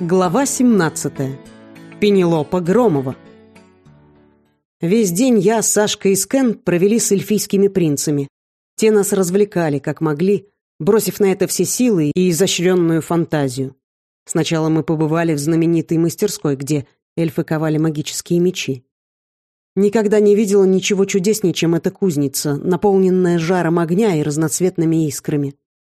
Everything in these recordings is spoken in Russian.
Глава 17. Пенелопа Громова. Весь день я, Сашка и Скэн провели с эльфийскими принцами. Те нас развлекали, как могли, бросив на это все силы и изощренную фантазию. Сначала мы побывали в знаменитой мастерской, где эльфы ковали магические мечи. Никогда не видела ничего чудеснее, чем эта кузница, наполненная жаром огня и разноцветными искрами.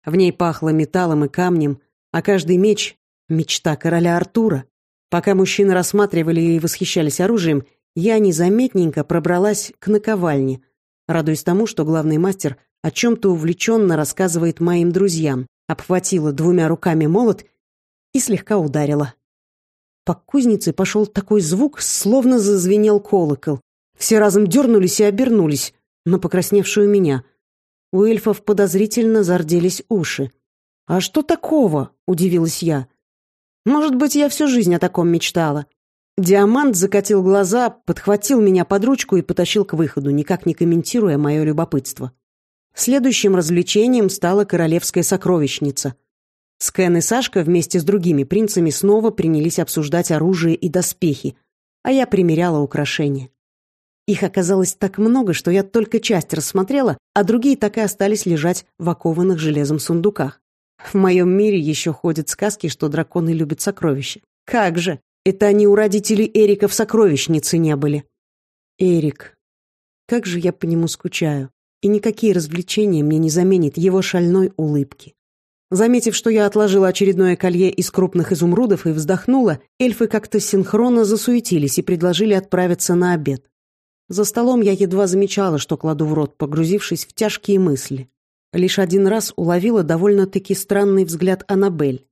В ней пахло металлом и камнем, а каждый меч Мечта короля Артура. Пока мужчины рассматривали и восхищались оружием, я незаметненько пробралась к наковальне, радуясь тому, что главный мастер о чем-то увлеченно рассказывает моим друзьям, обхватила двумя руками молот и слегка ударила. По кузнице пошел такой звук, словно зазвенел колокол. Все разом дернулись и обернулись на покрасневшую меня. У эльфов подозрительно зарделись уши. «А что такого?» — удивилась я. Может быть, я всю жизнь о таком мечтала. Диамант закатил глаза, подхватил меня под ручку и потащил к выходу, никак не комментируя мое любопытство. Следующим развлечением стала королевская сокровищница. Скэн и Сашка вместе с другими принцами снова принялись обсуждать оружие и доспехи, а я примеряла украшения. Их оказалось так много, что я только часть рассмотрела, а другие так и остались лежать в окованных железом сундуках. В моем мире еще ходят сказки, что драконы любят сокровища. Как же! Это они у родителей Эрика в сокровищнице не были. Эрик. Как же я по нему скучаю. И никакие развлечения мне не заменят его шальной улыбки. Заметив, что я отложила очередное колье из крупных изумрудов и вздохнула, эльфы как-то синхронно засуетились и предложили отправиться на обед. За столом я едва замечала, что кладу в рот, погрузившись в тяжкие мысли. Лишь один раз уловила довольно-таки странный взгляд Аннабель.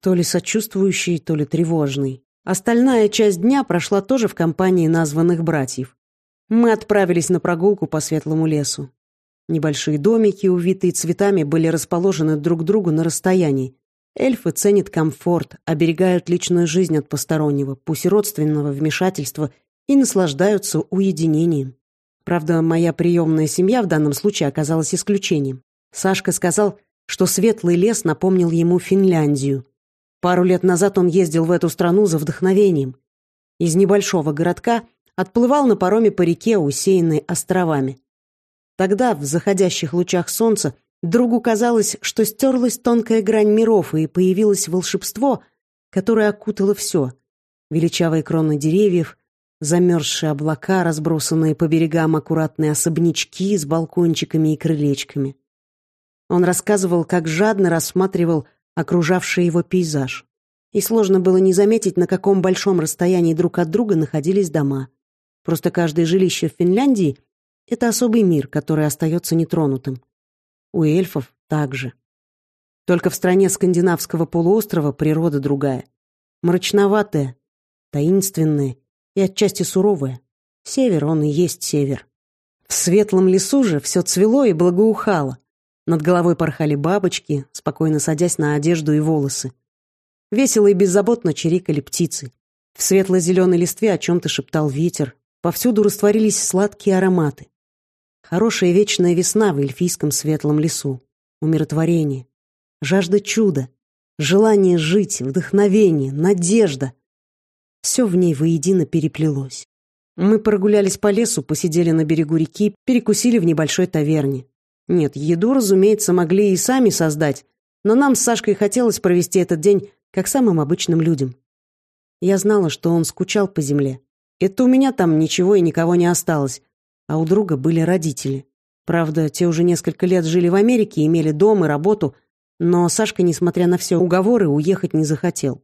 То ли сочувствующий, то ли тревожный. Остальная часть дня прошла тоже в компании названных братьев. Мы отправились на прогулку по светлому лесу. Небольшие домики, увитые цветами, были расположены друг к другу на расстоянии. Эльфы ценят комфорт, оберегают личную жизнь от постороннего, пусть родственного вмешательства, и наслаждаются уединением. Правда, моя приемная семья в данном случае оказалась исключением. Сашка сказал, что светлый лес напомнил ему Финляндию. Пару лет назад он ездил в эту страну за вдохновением. Из небольшого городка отплывал на пароме по реке, усеянной островами. Тогда, в заходящих лучах солнца, другу казалось, что стерлась тонкая грань миров, и появилось волшебство, которое окутало все. Величавые кроны деревьев, замерзшие облака, разбросанные по берегам аккуратные особнячки с балкончиками и крылечками. Он рассказывал, как жадно рассматривал окружавший его пейзаж. И сложно было не заметить, на каком большом расстоянии друг от друга находились дома. Просто каждое жилище в Финляндии — это особый мир, который остается нетронутым. У эльфов также. Только в стране скандинавского полуострова природа другая. Мрачноватая, таинственная и отчасти суровая. Север, он и есть север. В светлом лесу же все цвело и благоухало. Над головой порхали бабочки, спокойно садясь на одежду и волосы. Весело и беззаботно чирикали птицы. В светло-зеленой листве о чем-то шептал ветер. Повсюду растворились сладкие ароматы. Хорошая вечная весна в эльфийском светлом лесу. Умиротворение. Жажда чуда. Желание жить, вдохновение, надежда. Все в ней воедино переплелось. Мы прогулялись по лесу, посидели на берегу реки, перекусили в небольшой таверне. Нет, еду, разумеется, могли и сами создать, но нам с Сашкой хотелось провести этот день как самым обычным людям. Я знала, что он скучал по земле. Это у меня там ничего и никого не осталось, а у друга были родители. Правда, те уже несколько лет жили в Америке, имели дом и работу, но Сашка, несмотря на все уговоры, уехать не захотел.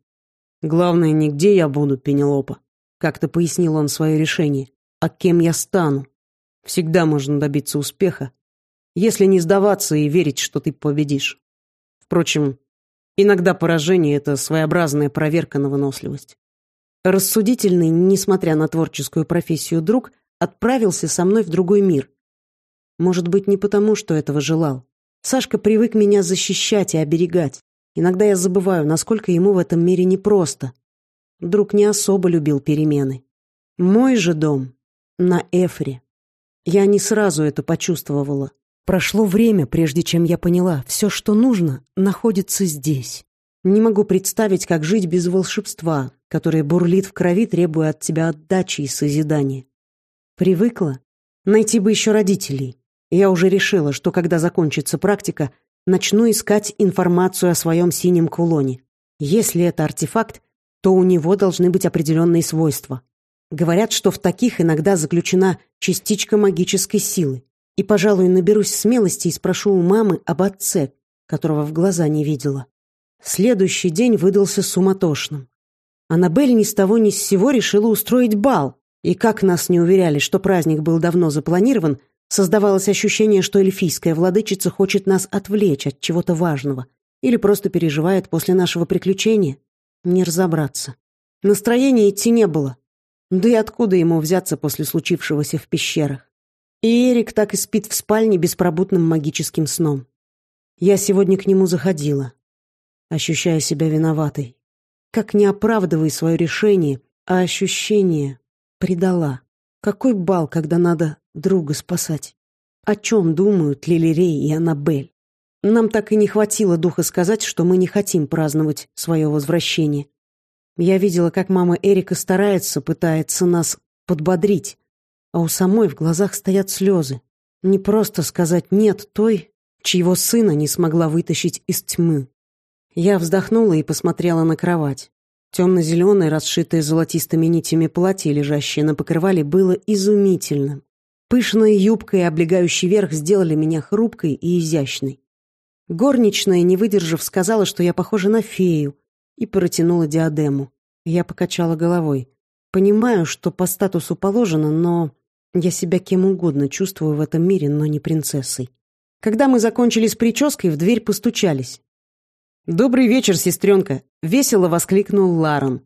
«Главное, не где я буду, Пенелопа», — как-то пояснил он свое решение, «а кем я стану. Всегда можно добиться успеха, если не сдаваться и верить, что ты победишь. Впрочем, иногда поражение — это своеобразная проверка на выносливость». Рассудительный, несмотря на творческую профессию друг, отправился со мной в другой мир. Может быть, не потому, что этого желал. Сашка привык меня защищать и оберегать. Иногда я забываю, насколько ему в этом мире непросто. Друг не особо любил перемены. Мой же дом на Эфре. Я не сразу это почувствовала. Прошло время, прежде чем я поняла, все, что нужно, находится здесь. Не могу представить, как жить без волшебства, которое бурлит в крови, требуя от тебя отдачи и созидания. Привыкла? Найти бы еще родителей. Я уже решила, что когда закончится практика, начну искать информацию о своем синем кулоне. Если это артефакт, то у него должны быть определенные свойства. Говорят, что в таких иногда заключена частичка магической силы. И, пожалуй, наберусь смелости и спрошу у мамы об отце, которого в глаза не видела. Следующий день выдался суматошным. Аннабель ни с того ни с сего решила устроить бал, и как нас не уверяли, что праздник был давно запланирован, создавалось ощущение, что эльфийская владычица хочет нас отвлечь от чего-то важного или просто переживает после нашего приключения. Не разобраться. Настроения идти не было. Да и откуда ему взяться после случившегося в пещерах? И Эрик так и спит в спальне беспробудным магическим сном. Я сегодня к нему заходила, ощущая себя виноватой. Как не оправдывай свое решение, а ощущение предала. Какой бал, когда надо друга спасать? О чем думают Лилирей и Аннабель? Нам так и не хватило духа сказать, что мы не хотим праздновать свое возвращение. Я видела, как мама Эрика старается, пытается нас подбодрить, а у самой в глазах стоят слезы. Не просто сказать «нет» той, чьего сына не смогла вытащить из тьмы. Я вздохнула и посмотрела на кровать. Темно-зеленое, расшитое золотистыми нитями платье, лежащее на покрывале, было изумительным. Пышная юбка и облегающий верх сделали меня хрупкой и изящной. Горничная, не выдержав, сказала, что я похожа на фею, и протянула диадему. Я покачала головой. Понимаю, что по статусу положено, но я себя кем угодно чувствую в этом мире, но не принцессой. Когда мы закончили с прической, в дверь постучались. «Добрый вечер, сестренка!» — весело воскликнул Ларон.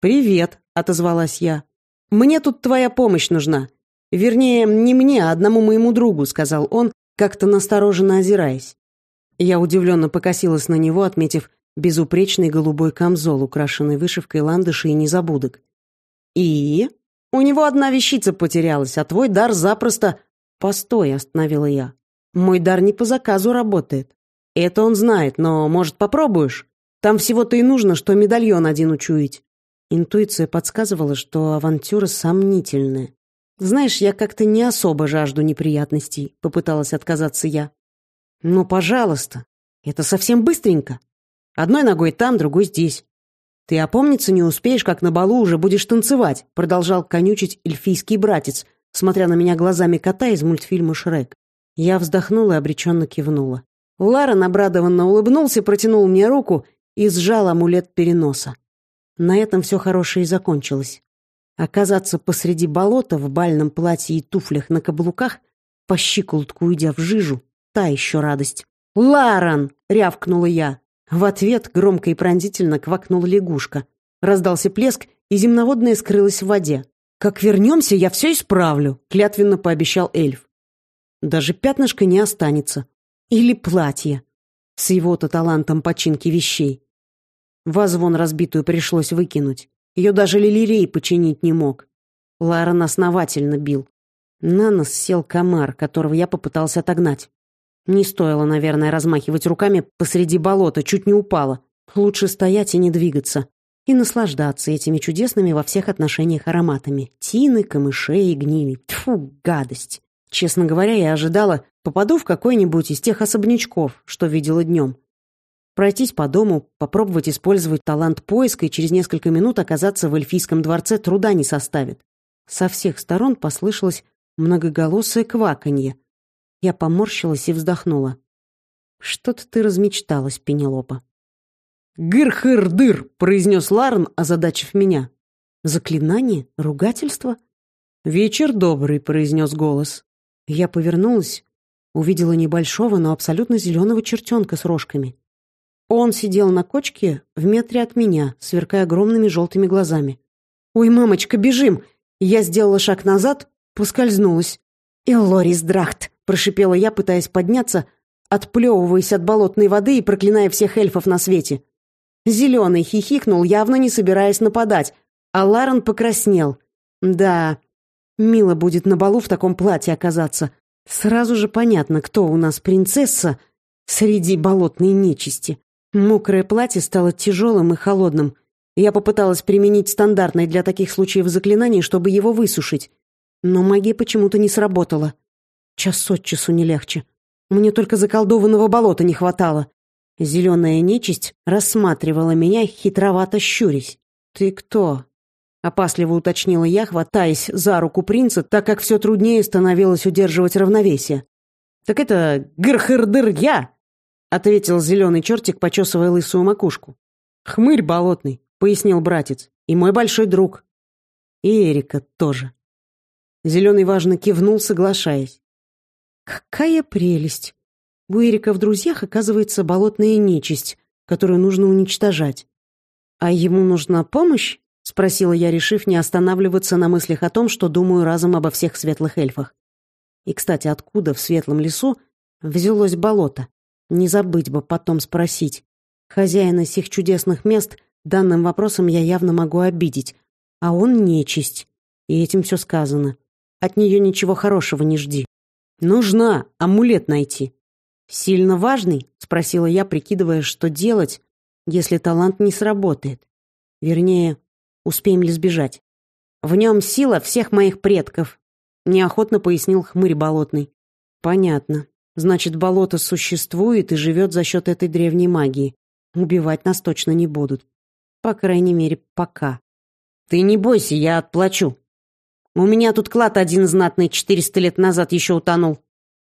«Привет!» — отозвалась я. «Мне тут твоя помощь нужна. Вернее, не мне, а одному моему другу», — сказал он, как-то настороженно озираясь. Я удивленно покосилась на него, отметив безупречный голубой камзол, украшенный вышивкой ландышей и незабудок. «И?» У него одна вещица потерялась, а твой дар запросто...» «Постой», — остановила я. «Мой дар не по заказу работает. Это он знает, но, может, попробуешь? Там всего-то и нужно, что медальон один учуять». Интуиция подсказывала, что авантюра сомнительная. «Знаешь, я как-то не особо жажду неприятностей», — попыталась отказаться я. «Ну, пожалуйста. Это совсем быстренько. Одной ногой там, другой здесь. «Ты опомниться не успеешь, как на балу уже будешь танцевать», продолжал конючить эльфийский братец, смотря на меня глазами кота из мультфильма «Шрек». Я вздохнула и обреченно кивнула. Ларен обрадованно улыбнулся, протянул мне руку и сжал амулет переноса. На этом все хорошее и закончилось. Оказаться посреди болота в бальном платье и туфлях на каблуках, по щиколотку уйдя в жижу, та еще радость. «Ларан!» — рявкнула я. В ответ громко и пронзительно квакнула лягушка. Раздался плеск, и земноводная скрылась в воде. «Как вернемся, я все исправлю», — клятвенно пообещал эльф. «Даже пятнышко не останется. Или платье. С его-то талантом починки вещей. Вазу разбитую пришлось выкинуть. Ее даже Лилирей починить не мог. Ларен основательно бил. На нос сел комар, которого я попытался отогнать. Не стоило, наверное, размахивать руками посреди болота, чуть не упала. Лучше стоять и не двигаться. И наслаждаться этими чудесными во всех отношениях ароматами. Тины, камышей и гнили. Тьфу, гадость. Честно говоря, я ожидала, попаду в какой-нибудь из тех особнячков, что видела днем. Пройтись по дому, попробовать использовать талант поиска и через несколько минут оказаться в эльфийском дворце труда не составит. Со всех сторон послышалось многоголосое кваканье, я поморщилась и вздохнула. «Что-то ты размечталась, Пенелопа». «Гыр-хыр-дыр!» — произнес Ларн, озадачив меня. «Заклинание? Ругательство?» «Вечер добрый», — произнес голос. Я повернулась, увидела небольшого, но абсолютно зеленого чертенка с рожками. Он сидел на кочке в метре от меня, сверкая огромными желтыми глазами. «Ой, мамочка, бежим!» Я сделала шаг назад, поскользнулась. «Эллорис Драхт!» прошипела я, пытаясь подняться, отплевываясь от болотной воды и проклиная всех эльфов на свете. Зеленый хихикнул, явно не собираясь нападать, а Ларен покраснел. Да, мило будет на балу в таком платье оказаться. Сразу же понятно, кто у нас принцесса среди болотной нечисти. Мокрое платье стало тяжелым и холодным. Я попыталась применить стандартное для таких случаев заклинание, чтобы его высушить. Но магия почему-то не сработала. Час от часу не легче. Мне только заколдованного болота не хватало. Зеленая нечисть рассматривала меня, хитровато щурясь. «Ты кто?» — опасливо уточнила я, хватаясь за руку принца, так как все труднее становилось удерживать равновесие. «Так это Грхырдыр я!» — ответил зеленый чертик, почесывая лысую макушку. «Хмырь болотный», — пояснил братец, — «и мой большой друг». И Эрика тоже. Зеленый важно кивнул, соглашаясь. «Какая прелесть! У Эрика в друзьях оказывается болотная нечисть, которую нужно уничтожать. А ему нужна помощь?» — спросила я, решив не останавливаться на мыслях о том, что думаю разом обо всех светлых эльфах. И, кстати, откуда в светлом лесу взялось болото? Не забыть бы потом спросить. Хозяина сих чудесных мест данным вопросом я явно могу обидеть, а он нечисть. И этим все сказано. От нее ничего хорошего не жди. Нужна амулет найти. Сильно важный? Спросила я, прикидывая, что делать, если талант не сработает. Вернее, успеем ли сбежать. В нем сила всех моих предков, неохотно пояснил хмырь болотный. Понятно. Значит, болото существует и живет за счет этой древней магии. Убивать нас точно не будут. По крайней мере, пока. Ты не бойся, я отплачу. У меня тут клад один знатный четыреста лет назад еще утонул.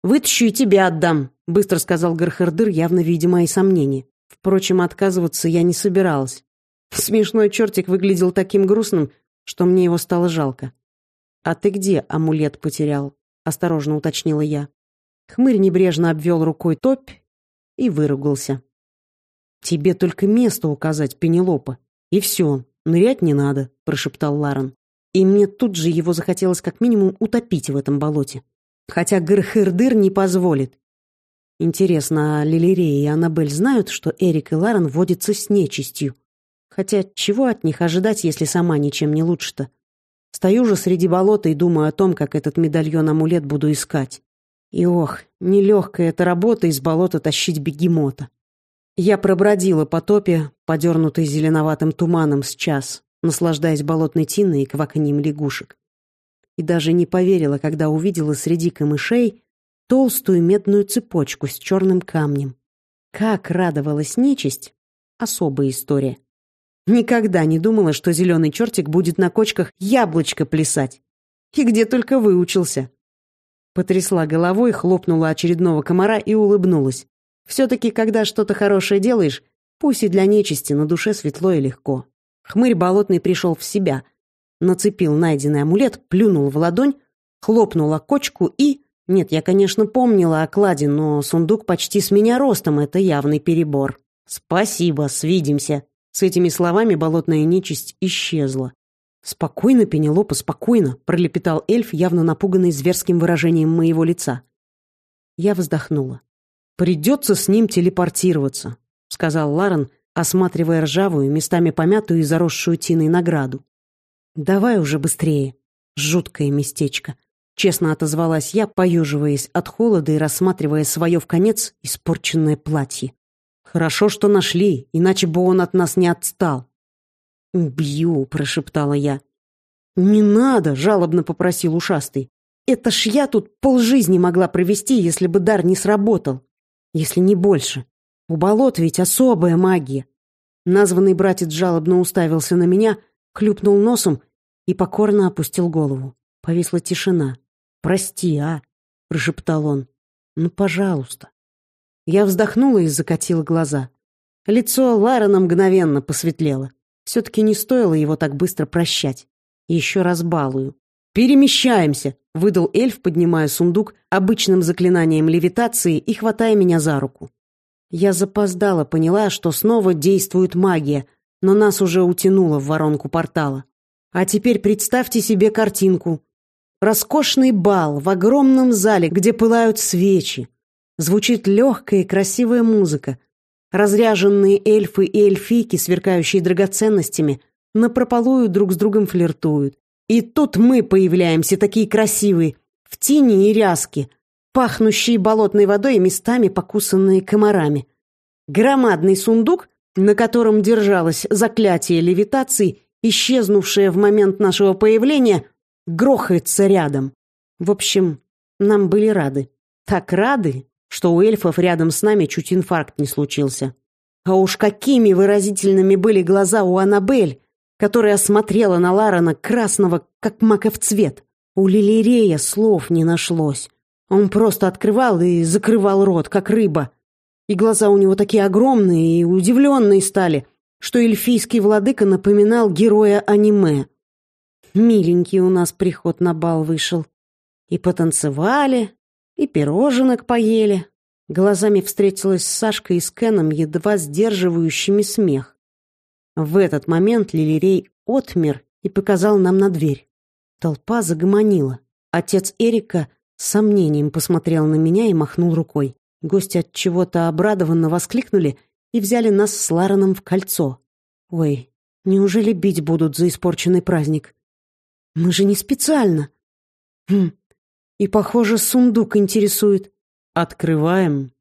Вытащу и тебя отдам, быстро сказал Гархардыр, явно видя мои сомнения. Впрочем, отказываться я не собиралась. Смешной чертик выглядел таким грустным, что мне его стало жалко. «А ты где амулет потерял?» — осторожно уточнила я. Хмырь небрежно обвел рукой топь и выругался. «Тебе только место указать, Пенелопа, и все, нырять не надо», — прошептал Ларен. И мне тут же его захотелось как минимум утопить в этом болоте. Хотя Гырхырдыр не позволит. Интересно, а Лилирея и Аннабель знают, что Эрик и Ларен водятся с нечистью? Хотя чего от них ожидать, если сама ничем не лучше-то? Стою же среди болота и думаю о том, как этот медальон-амулет буду искать. И ох, нелегкая эта работа из болота тащить бегемота. Я пробродила по топе, подернутой зеленоватым туманом с час, наслаждаясь болотной тиной и кваканьем лягушек. И даже не поверила, когда увидела среди камышей толстую медную цепочку с черным камнем. Как радовалась нечисть — особая история. Никогда не думала, что зеленый чертик будет на кочках яблочко плясать. И где только выучился. Потрясла головой, хлопнула очередного комара и улыбнулась. Все-таки, когда что-то хорошее делаешь, пусть и для нечисти, на душе светло и легко. Хмырь болотный пришел в себя. Нацепил найденный амулет, плюнул в ладонь, хлопнул о кочку и... Нет, я, конечно, помнила о кладе, но сундук почти с меня ростом, это явный перебор. «Спасибо, свидимся», с этими словами болотная нечисть исчезла. «Спокойно, Пенелопа, спокойно», — пролепетал эльф, явно напуганный зверским выражением моего лица. Я вздохнула. «Придется с ним телепортироваться», — сказал Ларен, осматривая ржавую, местами помятую и заросшую тиной награду. «Давай уже быстрее. Жуткое местечко», — честно отозвалась я, поюживаясь от холода и рассматривая свое в конец испорченное платье. Хорошо, что нашли, иначе бы он от нас не отстал. «Убью», — прошептала я. «Не надо», — жалобно попросил ушастый. «Это ж я тут полжизни могла провести, если бы дар не сработал. Если не больше. У болот ведь особая магия». Названный братец жалобно уставился на меня, клюпнул носом и покорно опустил голову. Повисла тишина. «Прости, а?» — прошептал он. «Ну, пожалуйста». Я вздохнула и закатила глаза. Лицо Ларена мгновенно посветлело. Все-таки не стоило его так быстро прощать. Еще раз балую. «Перемещаемся!» — выдал эльф, поднимая сундук обычным заклинанием левитации и хватая меня за руку. Я запоздала, поняла, что снова действует магия, но нас уже утянуло в воронку портала. А теперь представьте себе картинку. Роскошный бал в огромном зале, где пылают свечи, Звучит легкая и красивая музыка. Разряженные эльфы и эльфийки, сверкающие драгоценностями, напропалую друг с другом флиртуют. И тут мы появляемся, такие красивые, в тени и ряске, пахнущие болотной водой и местами покусанные комарами. Громадный сундук, на котором держалось заклятие левитации, исчезнувшее в момент нашего появления, грохается рядом. В общем, нам были рады. Так рады, что у эльфов рядом с нами чуть инфаркт не случился. А уж какими выразительными были глаза у Аннабель, которая смотрела на Ларана красного, как маков цвет. У Лилирея слов не нашлось. Он просто открывал и закрывал рот, как рыба. И глаза у него такие огромные и удивленные стали, что эльфийский владыка напоминал героя аниме. Миленький у нас приход на бал вышел. И потанцевали, и пироженок поели. Глазами встретилась с Сашкой и с Кеном, едва сдерживающими смех. В этот момент Лилирей отмер и показал нам на дверь. Толпа загомонила. Отец Эрика с сомнением посмотрел на меня и махнул рукой. Гости от чего-то обрадованно воскликнули и взяли нас с Лараном в кольцо. Ой, неужели бить будут за испорченный праздник? Мы же не специально. Хм. И, похоже, сундук интересует. Открываем?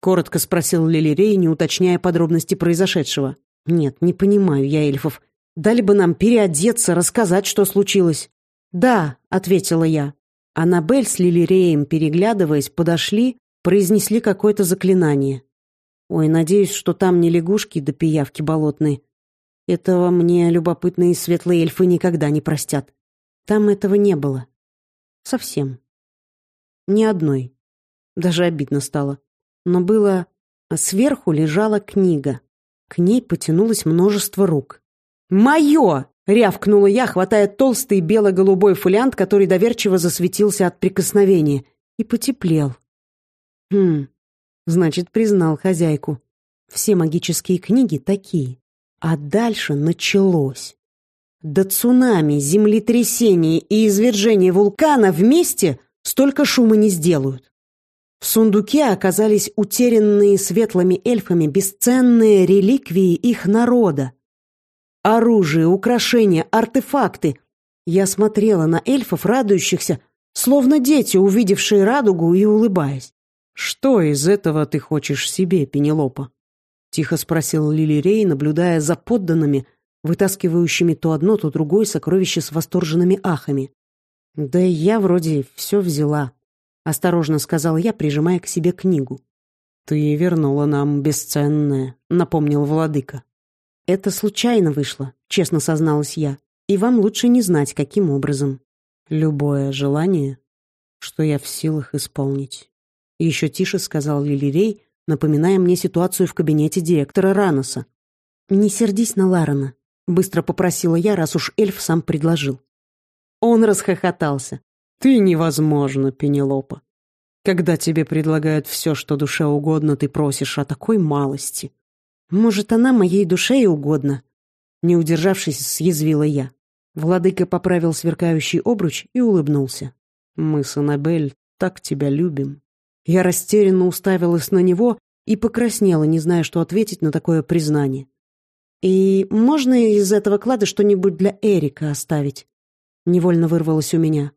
Коротко спросил Лилирей, не уточняя подробности произошедшего. Нет, не понимаю я эльфов. Дали бы нам переодеться, рассказать, что случилось. Да, ответила я. Аннабель с Лилиреем, переглядываясь, подошли, произнесли какое-то заклинание. Ой, надеюсь, что там не лягушки да пиявки болотные. Этого мне любопытные светлые эльфы никогда не простят. Там этого не было. Совсем. Ни одной. Даже обидно стало. Но было... А сверху лежала книга. К ней потянулось множество рук. «Мое!» — рявкнула я, хватая толстый бело-голубой фолиант, который доверчиво засветился от прикосновения, и потеплел. Хм, значит, признал хозяйку. Все магические книги такие. А дальше началось. До цунами, землетрясения и извержения вулкана вместе столько шума не сделают. В сундуке оказались утерянные светлыми эльфами бесценные реликвии их народа. Оружие, украшения, артефакты. Я смотрела на эльфов, радующихся, словно дети, увидевшие радугу и улыбаясь. «Что из этого ты хочешь себе, Пенелопа?» — тихо спросил Лилирей, наблюдая за подданными, вытаскивающими то одно, то другое сокровище с восторженными ахами. «Да я вроде все взяла», — осторожно сказал я, прижимая к себе книгу. «Ты вернула нам бесценное», — напомнил владыка. «Это случайно вышло», — честно созналась я, «и вам лучше не знать, каким образом. Любое желание, что я в силах исполнить». Еще тише сказал Лилирей, напоминая мне ситуацию в кабинете директора Раноса. «Не сердись на Ларана», — быстро попросила я, раз уж эльф сам предложил. Он расхохотался. «Ты невозможно, Пенелопа. Когда тебе предлагают все, что душе угодно, ты просишь о такой малости». «Может, она моей душе и угодно?» Не удержавшись, съязвила я. Владыка поправил сверкающий обруч и улыбнулся. «Мы с Аннабель так тебя любим». Я растерянно уставилась на него и покраснела, не зная, что ответить на такое признание. «И можно из этого клада что-нибудь для Эрика оставить?» Невольно вырвалось у меня.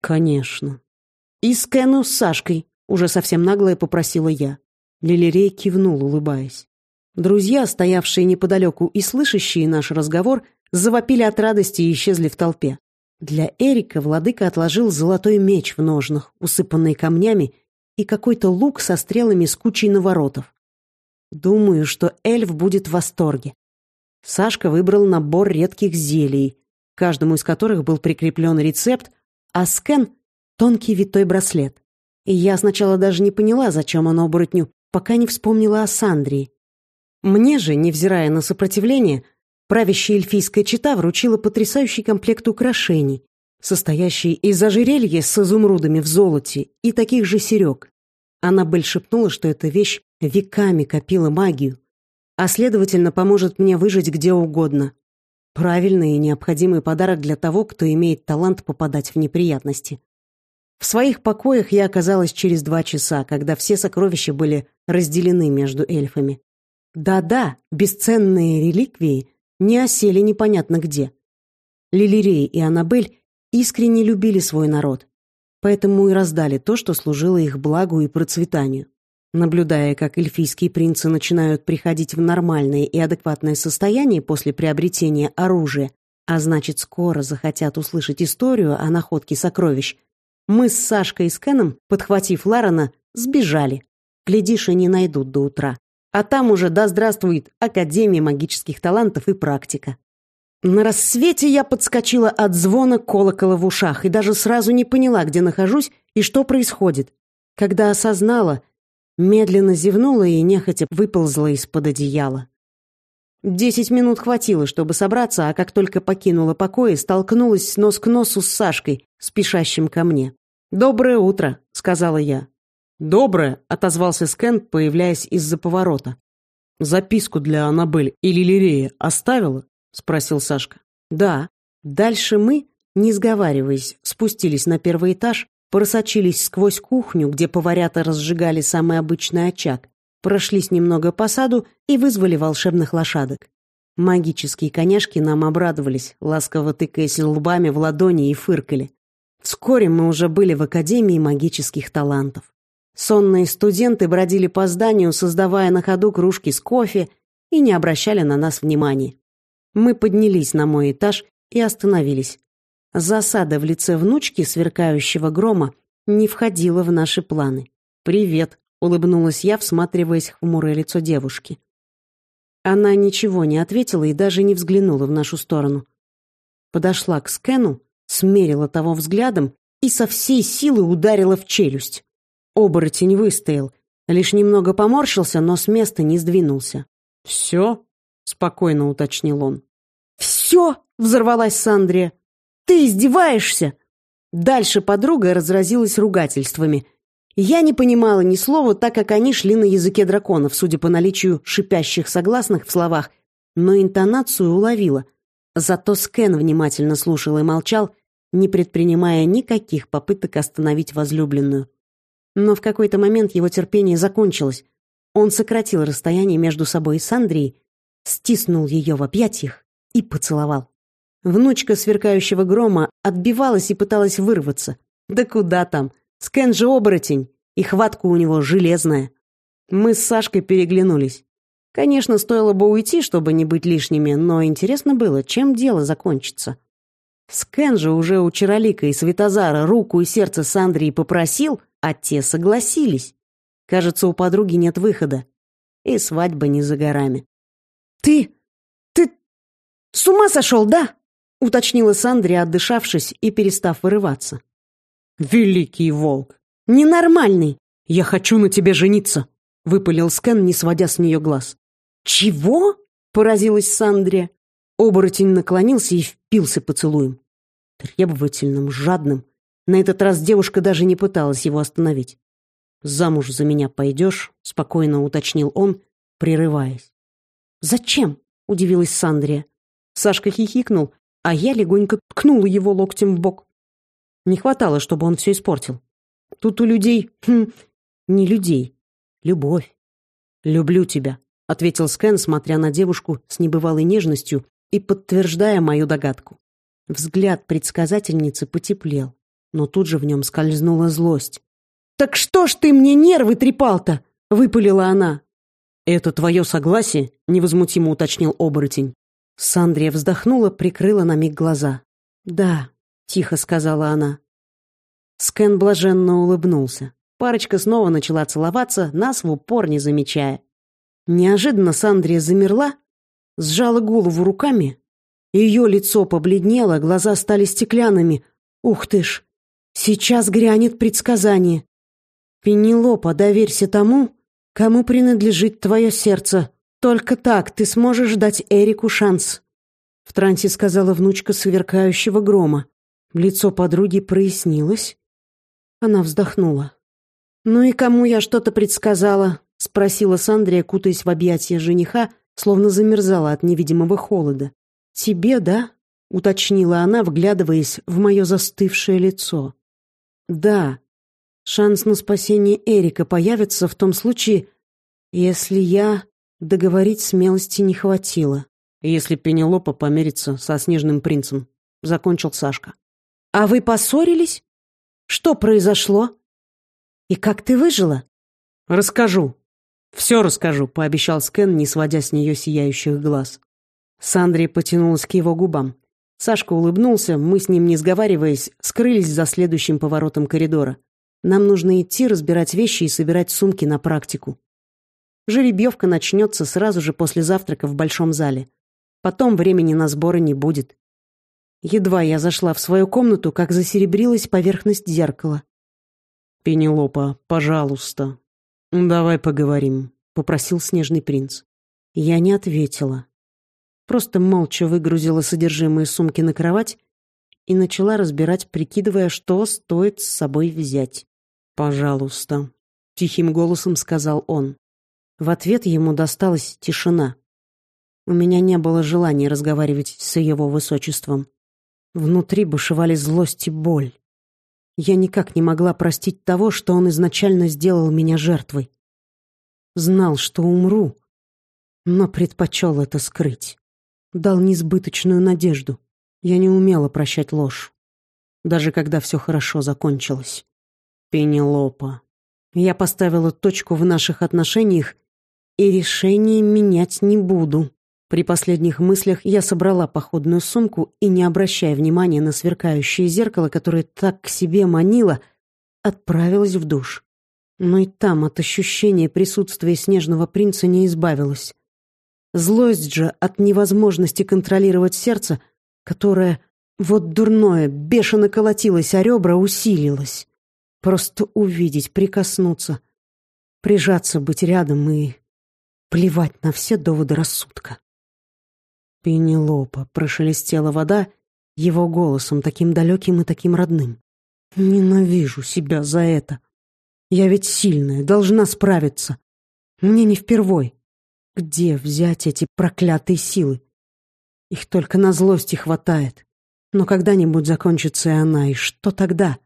«Конечно». «И скэну с Сашкой», — уже совсем наглое попросила я. Лилирей кивнул, улыбаясь. Друзья, стоявшие неподалеку и слышащие наш разговор, завопили от радости и исчезли в толпе. Для Эрика владыка отложил золотой меч в ножнах, усыпанный камнями, и какой-то лук со стрелами с кучей наворотов. Думаю, что эльф будет в восторге. Сашка выбрал набор редких зелий, каждому из которых был прикреплен рецепт, а Скен — тонкий витой браслет. И я сначала даже не поняла, зачем он оборотню, пока не вспомнила о Сандрии. Мне же, невзирая на сопротивление, правящая эльфийская чита вручила потрясающий комплект украшений, состоящий из ожерелья с изумрудами в золоте и таких же серег. Аннабель шепнула, что эта вещь веками копила магию, а, следовательно, поможет мне выжить где угодно. Правильный и необходимый подарок для того, кто имеет талант попадать в неприятности. В своих покоях я оказалась через два часа, когда все сокровища были разделены между эльфами. Да-да, бесценные реликвии не осели непонятно где. Лилирей и Аннабель искренне любили свой народ, поэтому и раздали то, что служило их благу и процветанию. Наблюдая, как эльфийские принцы начинают приходить в нормальное и адекватное состояние после приобретения оружия, а значит, скоро захотят услышать историю о находке сокровищ, мы с Сашкой и Скеном, подхватив Ларана, сбежали. Глядишь, и не найдут до утра. А там уже да здравствует Академия магических талантов и практика. На рассвете я подскочила от звона колокола в ушах и даже сразу не поняла, где нахожусь и что происходит. Когда осознала, медленно зевнула и нехотя выползла из-под одеяла. Десять минут хватило, чтобы собраться, а как только покинула покои, столкнулась нос к носу с Сашкой, спешащим ко мне. «Доброе утро», — сказала я. «Доброе», — отозвался Скэн, появляясь из-за поворота. «Записку для Аннабель или Лирея оставила?» — спросил Сашка. «Да». Дальше мы, не сговариваясь, спустились на первый этаж, просочились сквозь кухню, где поварята разжигали самый обычный очаг, прошлись немного по саду и вызвали волшебных лошадок. Магические коняшки нам обрадовались, ласково тыкаясь лбами в ладони и фыркали. Вскоре мы уже были в Академии магических талантов. Сонные студенты бродили по зданию, создавая на ходу кружки с кофе и не обращали на нас внимания. Мы поднялись на мой этаж и остановились. Засада в лице внучки, сверкающего грома, не входила в наши планы. «Привет», — улыбнулась я, всматриваясь в хмурое лицо девушки. Она ничего не ответила и даже не взглянула в нашу сторону. Подошла к Скену, смерила того взглядом и со всей силы ударила в челюсть. Оборотень выстоял, лишь немного поморщился, но с места не сдвинулся. «Все?» — спокойно уточнил он. «Все!» — взорвалась Сандрия. «Ты издеваешься?» Дальше подруга разразилась ругательствами. Я не понимала ни слова, так как они шли на языке драконов, судя по наличию шипящих согласных в словах, но интонацию уловила. Зато Скен внимательно слушал и молчал, не предпринимая никаких попыток остановить возлюбленную. Но в какой-то момент его терпение закончилось. Он сократил расстояние между собой и Сандрией, стиснул ее в объятиях и поцеловал. Внучка сверкающего грома отбивалась и пыталась вырваться. Да куда там? Скэн же оборотень, и хватка у него железная. Мы с Сашкой переглянулись. Конечно, стоило бы уйти, чтобы не быть лишними, но интересно было, чем дело закончится. Скэн же уже у Чаролика и Светозара руку и сердце Сандрии попросил, а те согласились. Кажется, у подруги нет выхода. И свадьба не за горами. «Ты... ты... с ума сошел, да?» — уточнила Сандрия, отдышавшись и перестав вырываться. «Великий волк! Ненормальный! Я хочу на тебе жениться!» — выпалил Скэн, не сводя с нее глаз. «Чего?» — поразилась Сандрия. Оборотень наклонился и впился поцелуем. Требовательным, жадным. На этот раз девушка даже не пыталась его остановить. «Замуж за меня пойдешь?» — спокойно уточнил он, прерываясь. «Зачем?» — удивилась Сандрия. Сашка хихикнул, а я легонько ткнула его локтем в бок. Не хватало, чтобы он все испортил. Тут у людей... Хм, не людей. Любовь. «Люблю тебя», — ответил Скэн, смотря на девушку с небывалой нежностью и подтверждая мою догадку. Взгляд предсказательницы потеплел, но тут же в нем скользнула злость. «Так что ж ты мне нервы трепал-то?» — выпалила она. «Это твое согласие?» — невозмутимо уточнил оборотень. Сандрия вздохнула, прикрыла на миг глаза. «Да», — тихо сказала она. Скэн блаженно улыбнулся. Парочка снова начала целоваться, нас в упор не замечая. Неожиданно Сандрия замерла, сжала голову руками. Ее лицо побледнело, глаза стали стеклянными. Ух ты ж! Сейчас грянет предсказание. Пенелопа, доверься тому, кому принадлежит твое сердце. Только так ты сможешь дать Эрику шанс. В трансе сказала внучка сверкающего грома. Лицо подруги прояснилось. Она вздохнула. «Ну и кому я что-то предсказала?» — спросила Сандрия, кутаясь в объятия жениха, словно замерзала от невидимого холода. «Тебе, да?» — уточнила она, вглядываясь в мое застывшее лицо. «Да. Шанс на спасение Эрика появится в том случае, если я...» Договорить смелости не хватило. «Если Пенелопа помирится со Снежным принцем», — закончил Сашка. «А вы поссорились? Что произошло? И как ты выжила?» «Расскажу. Все расскажу», — пообещал Скэн, не сводя с нее сияющих глаз. Сандри потянулась к его губам. Сашка улыбнулся, мы с ним, не сговариваясь, скрылись за следующим поворотом коридора. Нам нужно идти, разбирать вещи и собирать сумки на практику. Жеребьевка начнется сразу же после завтрака в большом зале. Потом времени на сборы не будет. Едва я зашла в свою комнату, как засеребрилась поверхность зеркала. «Пенелопа, пожалуйста, давай поговорим», — попросил снежный принц. Я не ответила. Просто молча выгрузила содержимое сумки на кровать и начала разбирать, прикидывая, что стоит с собой взять. «Пожалуйста», — тихим голосом сказал он. В ответ ему досталась тишина. У меня не было желания разговаривать с его высочеством. Внутри бушевали злость и боль. Я никак не могла простить того, что он изначально сделал меня жертвой. Знал, что умру, но предпочел это скрыть. Дал несбыточную надежду. Я не умела прощать ложь. Даже когда все хорошо закончилось. Пенелопа. Я поставила точку в наших отношениях и решение менять не буду. При последних мыслях я собрала походную сумку и, не обращая внимания на сверкающее зеркало, которое так к себе манило, отправилась в душ. Но и там от ощущения присутствия снежного принца не избавилась. Злость же от невозможности контролировать сердце, которое, вот дурное, бешено колотилось, а ребра усилилось. Просто увидеть, прикоснуться, прижаться, быть рядом и плевать на все доводы рассудка. «Пенелопа», — прошелестела вода его голосом, таким далеким и таким родным. «Ненавижу себя за это. Я ведь сильная, должна справиться. Мне не впервой. Где взять эти проклятые силы? Их только на злости хватает. Но когда-нибудь закончится и она, и что тогда?»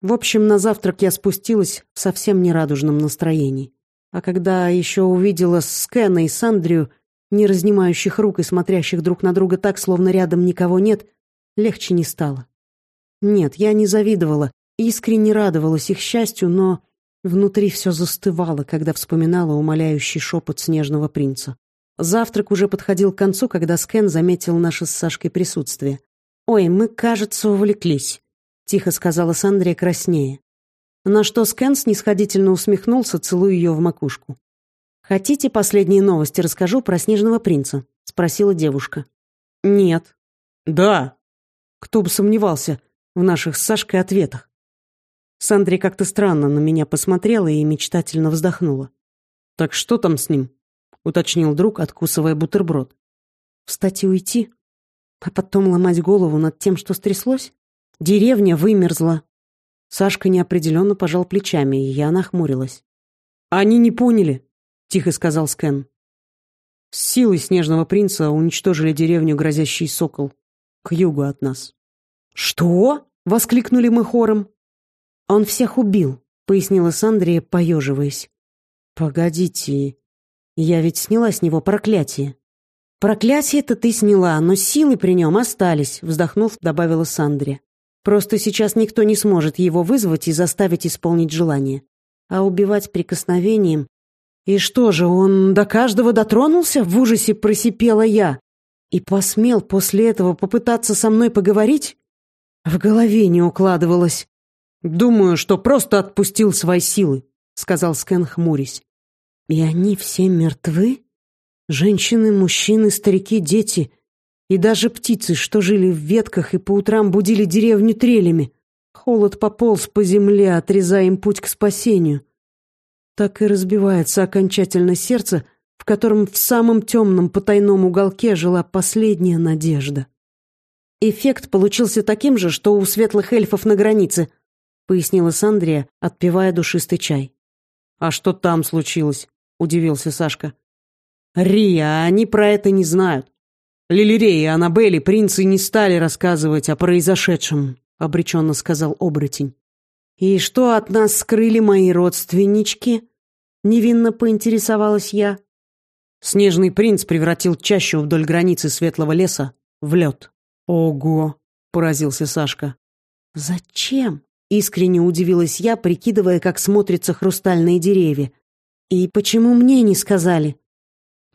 В общем, на завтрак я спустилась в совсем нерадужном настроении. А когда еще увидела Скэна и Сандрию, не разнимающих рук и смотрящих друг на друга так, словно рядом никого нет, легче не стало. Нет, я не завидовала, искренне радовалась их счастью, но внутри все застывало, когда вспоминала умоляющий шепот снежного принца. Завтрак уже подходил к концу, когда Скэн заметил наше с Сашкой присутствие. «Ой, мы, кажется, увлеклись», — тихо сказала Сандрия краснее. На что Скэн снисходительно усмехнулся, целуя ее в макушку. «Хотите последние новости расскажу про Снежного принца?» — спросила девушка. «Нет». «Да». Кто бы сомневался в наших с Сашкой ответах. Сандри как-то странно на меня посмотрела и мечтательно вздохнула. «Так что там с ним?» — уточнил друг, откусывая бутерброд. «Встать и уйти? А потом ломать голову над тем, что стряслось? Деревня вымерзла». Сашка неопределенно пожал плечами, и я нахмурилась. «Они не поняли тихо сказал Скэн. С силой снежного принца уничтожили деревню Грозящий Сокол к югу от нас. «Что?» — воскликнули мы хором. «Он всех убил», — пояснила Сандрия, поеживаясь. «Погодите, я ведь сняла с него проклятие». «Проклятие-то ты сняла, но силы при нем остались», — вздохнув, добавила Сандрия. «Просто сейчас никто не сможет его вызвать и заставить исполнить желание. А убивать прикосновением «И что же, он до каждого дотронулся?» — в ужасе просипела я. «И посмел после этого попытаться со мной поговорить?» В голове не укладывалось. «Думаю, что просто отпустил свои силы», — сказал Скэн, хмурясь. «И они все мертвы? Женщины, мужчины, старики, дети и даже птицы, что жили в ветках и по утрам будили деревню трелями. Холод пополз по земле, отрезая им путь к спасению так и разбивается окончательно сердце, в котором в самом темном потайном уголке жила последняя надежда. Эффект получился таким же, что у светлых эльфов на границе, пояснила Сандрия, отпивая душистый чай. А что там случилось? удивился Сашка. Рия, они про это не знают. Лилирей и Аннабель и принцы не стали рассказывать о произошедшем, обреченно сказал оборотень. «И что от нас скрыли мои родственнички?» — невинно поинтересовалась я. Снежный принц превратил чащу вдоль границы светлого леса в лед. «Ого!» — поразился Сашка. «Зачем?» — искренне удивилась я, прикидывая, как смотрятся хрустальные деревья. И почему мне не сказали?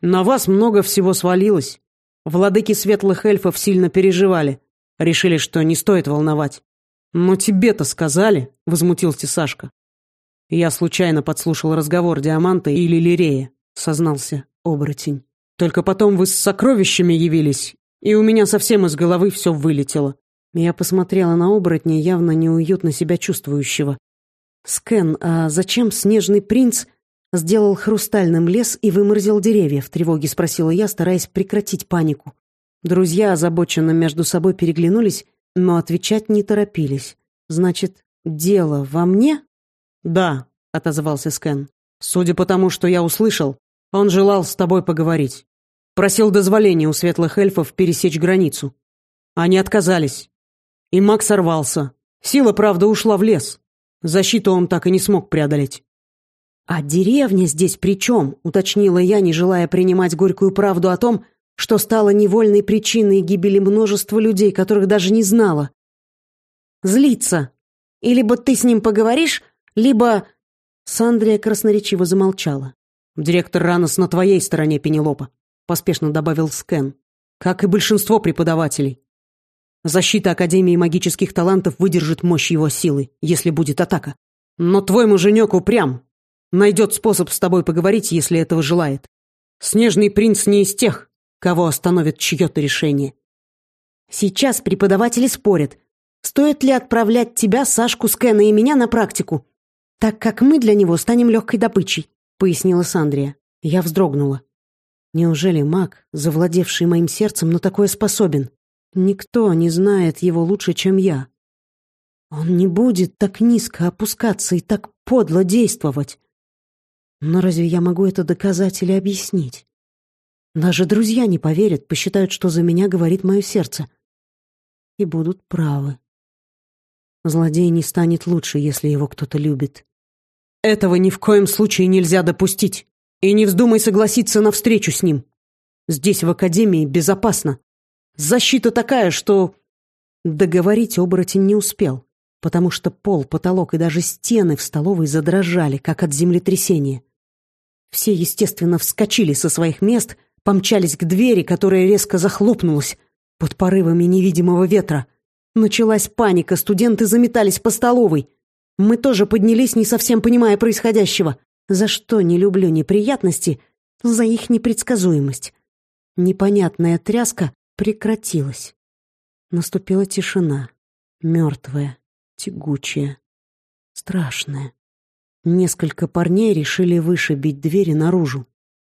На вас много всего свалилось. Владыки светлых эльфов сильно переживали. Решили, что не стоит волновать. Но тебе-то сказали, возмутился Сашка. Я случайно подслушал разговор Диаманта и Лилирея, сознался оборотень. Только потом вы с сокровищами явились, и у меня совсем из головы все вылетело. Я посмотрела на оборотня, явно неуютно себя чувствующего. «Скэн, а зачем снежный принц сделал хрустальным лес и выморозил деревья?» В тревоге спросила я, стараясь прекратить панику. Друзья озабоченно между собой переглянулись, но отвечать не торопились. «Значит, дело во мне?» «Да», — отозвался Скэн. «Судя по тому, что я услышал, он желал с тобой поговорить. Просил дозволения у светлых эльфов пересечь границу. Они отказались. И маг сорвался. Сила, правда, ушла в лес. Защиту он так и не смог преодолеть. «А деревня здесь при чем?» — уточнила я, не желая принимать горькую правду о том, что стало невольной причиной гибели множества людей, которых даже не знала. «Злиться. И либо ты с ним поговоришь, либо...» Сандрия красноречиво замолчала. «Директор Ранос на твоей стороне, Пенелопа», — поспешно добавил Скэн. «Как и большинство преподавателей. Защита Академии магических талантов выдержит мощь его силы, если будет атака. Но твой муженек упрям. Найдет способ с тобой поговорить, если этого желает. Снежный принц не из тех, кого остановит чье-то решение. Сейчас преподаватели спорят, стоит ли отправлять тебя, Сашку, Скэна и меня на практику, так как мы для него станем легкой добычей, пояснила Сандрия. Я вздрогнула. Неужели маг, завладевший моим сердцем, на такое способен? Никто не знает его лучше, чем я. Он не будет так низко опускаться и так подло действовать. Но разве я могу это доказать или объяснить? Даже друзья не поверят, посчитают, что за меня говорит мое сердце. И будут правы. Злодей не станет лучше, если его кто-то любит. Этого ни в коем случае нельзя допустить. И не вздумай согласиться на встречу с ним. Здесь, в Академии, безопасно. Защита такая, что...» Договорить оборотень не успел, потому что пол, потолок и даже стены в столовой задрожали, как от землетрясения. Все, естественно, вскочили со своих мест, помчались к двери, которая резко захлопнулась под порывами невидимого ветра. Началась паника, студенты заметались по столовой. Мы тоже поднялись, не совсем понимая происходящего. За что не люблю неприятности? За их непредсказуемость. Непонятная тряска прекратилась. Наступила тишина, мертвая, тягучая, страшная. Несколько парней решили вышибить двери наружу.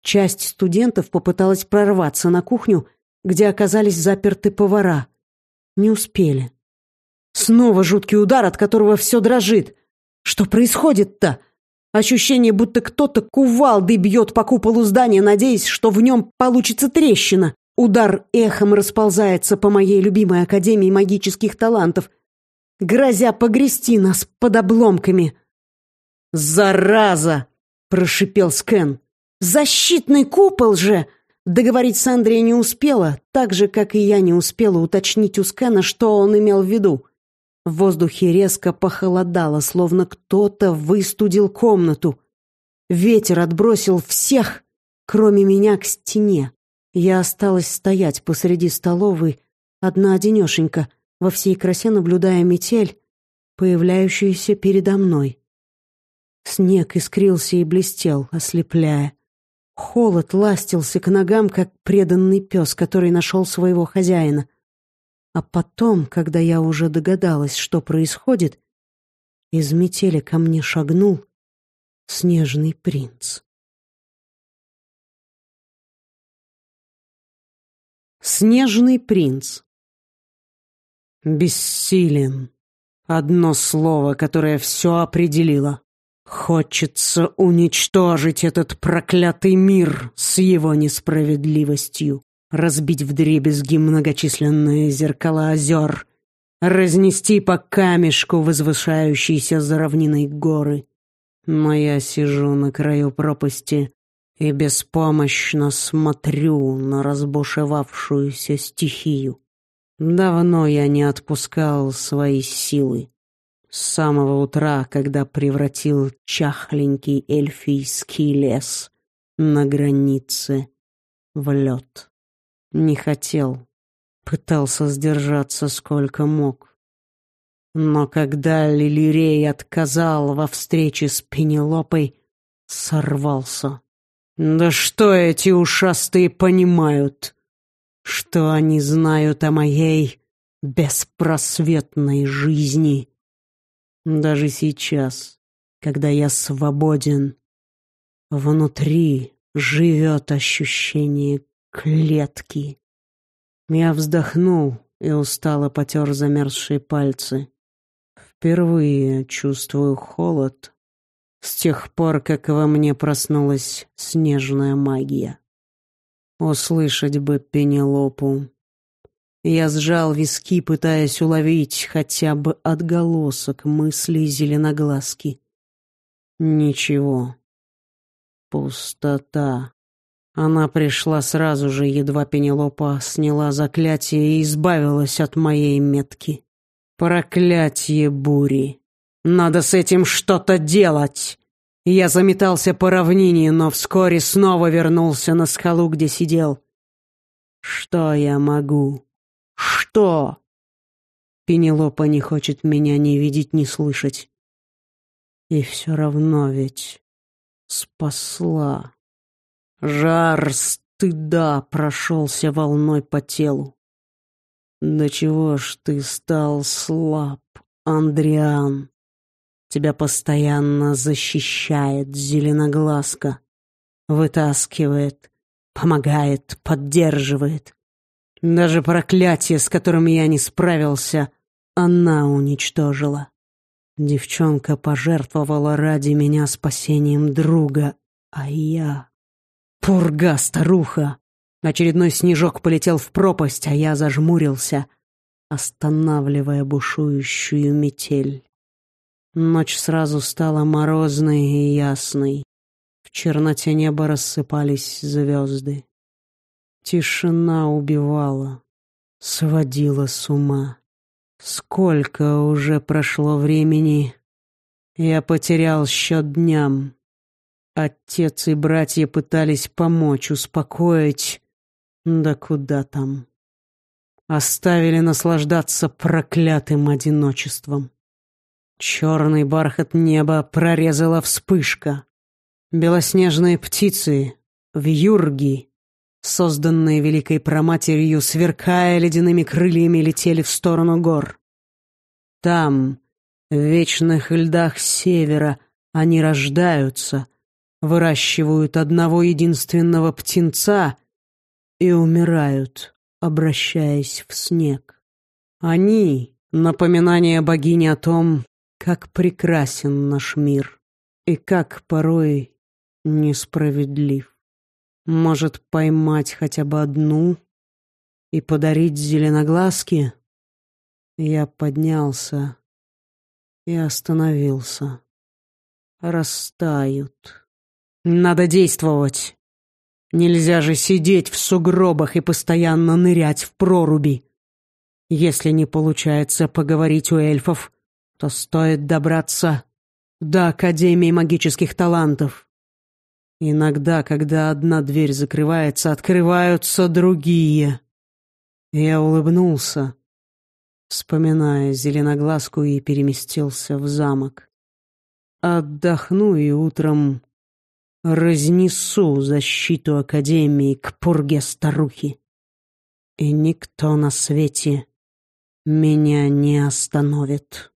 Часть студентов попыталась прорваться на кухню, где оказались заперты повара. Не успели. Снова жуткий удар, от которого все дрожит. Что происходит-то? Ощущение, будто кто-то кувалдой бьет по куполу здания, надеясь, что в нем получится трещина. Удар эхом расползается по моей любимой Академии магических талантов, грозя погрести нас под обломками. «Зараза!» — прошипел Скэн. «Защитный купол же!» Договорить с Андреей не успела, так же, как и я не успела уточнить у Скэна, что он имел в виду. В воздухе резко похолодало, словно кто-то выстудил комнату. Ветер отбросил всех, кроме меня, к стене. Я осталась стоять посреди столовой, одна-одинешенька, во всей красе наблюдая метель, появляющуюся передо мной. Снег искрился и блестел, ослепляя. Холод ластился к ногам, как преданный пес, который нашел своего хозяина. А потом, когда я уже догадалась, что происходит, из метели ко мне шагнул снежный принц. Снежный принц. Бессилен. Одно слово, которое все определило. Хочется уничтожить этот проклятый мир с его несправедливостью, разбить вдребезги многочисленные зеркала озер, разнести по камешку возвышающиеся за равниной горы. Но я сижу на краю пропасти и беспомощно смотрю на разбушевавшуюся стихию. Давно я не отпускал свои силы. С самого утра, когда превратил чахленький эльфийский лес на границе в лед. Не хотел, пытался сдержаться сколько мог. Но когда Лилирей отказал во встрече с Пенелопой, сорвался. Да что эти ушастые понимают? Что они знают о моей беспросветной жизни? Даже сейчас, когда я свободен, внутри живет ощущение клетки. Я вздохнул и устало потер замерзшие пальцы. Впервые чувствую холод с тех пор, как во мне проснулась снежная магия. Услышать бы Пенелопу. Я сжал виски, пытаясь уловить хотя бы отголосок мыслей зеленоглазки. Ничего. Пустота. Она пришла сразу же, едва Пенелопа сняла заклятие и избавилась от моей метки. Проклятие бури. Надо с этим что-то делать. Я заметался по равнине, но вскоре снова вернулся на скалу, где сидел. Что я могу? Что? Пенелопа не хочет меня ни видеть, ни слышать. И все равно ведь спасла. Жар стыда прошелся волной по телу. Да чего ж ты стал слаб, Андриан? Тебя постоянно защищает зеленоглазка. Вытаскивает, помогает, поддерживает. Даже проклятие, с которым я не справился, она уничтожила. Девчонка пожертвовала ради меня спасением друга, а я... Пурга, старуха! Очередной снежок полетел в пропасть, а я зажмурился, останавливая бушующую метель. Ночь сразу стала морозной и ясной. В черноте неба рассыпались звезды. Тишина убивала, сводила с ума. Сколько уже прошло времени, я потерял счет дням. Отец и братья пытались помочь, успокоить. Да куда там? Оставили наслаждаться проклятым одиночеством. Черный бархат неба прорезала вспышка. Белоснежные птицы, вьюрги, созданные великой проматерью, сверкая ледяными крыльями, летели в сторону гор. Там, в вечных льдах севера, они рождаются, выращивают одного единственного птенца и умирают, обращаясь в снег. Они — напоминание богини о том, как прекрасен наш мир и как порой несправедлив. Может, поймать хотя бы одну и подарить зеленоглазки? Я поднялся и остановился. Растают. Надо действовать. Нельзя же сидеть в сугробах и постоянно нырять в проруби. Если не получается поговорить у эльфов, то стоит добраться до Академии магических талантов. Иногда, когда одна дверь закрывается, открываются другие. Я улыбнулся, вспоминая зеленоглазку, и переместился в замок. Отдохну и утром разнесу защиту Академии к пурге старухи. И никто на свете меня не остановит.